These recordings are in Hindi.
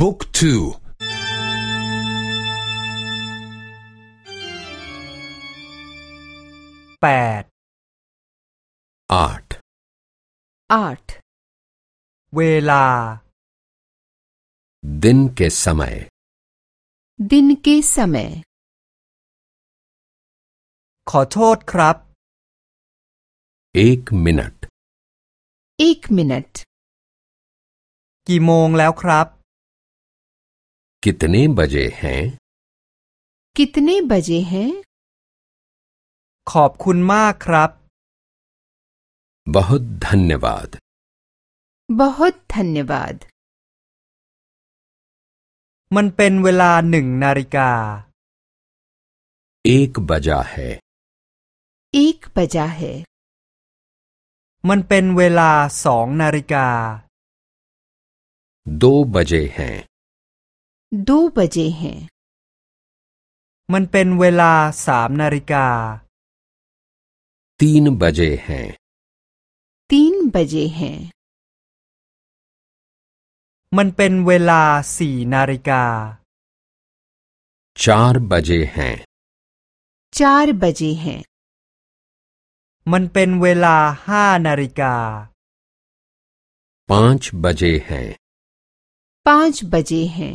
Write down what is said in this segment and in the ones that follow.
บุ๊กทู แปด อาร์ต आठ เวลา दिन के समय दिन के समय ขอโทษครับ एक मिनट एक मिनट กี่โมงแล้วครับ कितने बजे हैं कितने बजे हैं ขอบคุณมากครับ बहुत धन्यवाद बहुत धन्यवाद มันเป็นเวลาหนึ่งนาฬิกา एक बजा है एक बजा है มันเป็นเวลาสองนาฬิกา दो बजे हैं दो बजे हैं มันเป็นเวลาสามนาฬิกา तीन बजे हैं तीन बजे हैं มันเป็นเวลาสี่นาฬิกา चार बजे हैं चार बजे हैं มันเป็นเวลาห้านาฬิกา पाँच बजे हैं पाँच बजे हैं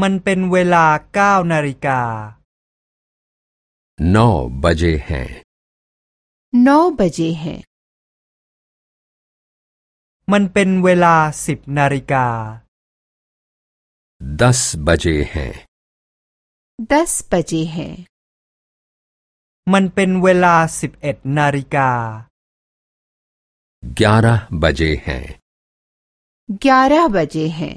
มันเป็นเวลาเก้านาฬิกา नौ बजे हैं नौ बजे हैं มันเป็นเวลาสิบนาฬิกา दस बजे हैं दस बजे हैं มันเป็นเวลาสิบเอ็ดนาฬิกา ग्यारह बजे हैं ग्यारह बजे हैं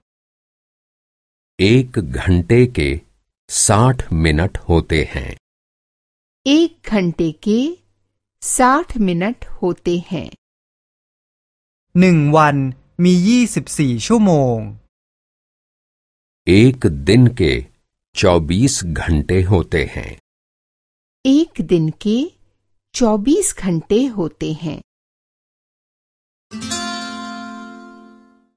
एक घंटे के साठ मिनट होते हैं एक घंटे के साठ मिनट होते हैं หนึ่งวันมียี่สิบสี่ชั่วโมง एक दिन के चौबीस घंटे होते हैं एक दिन के चौबीस घंटे होते हैं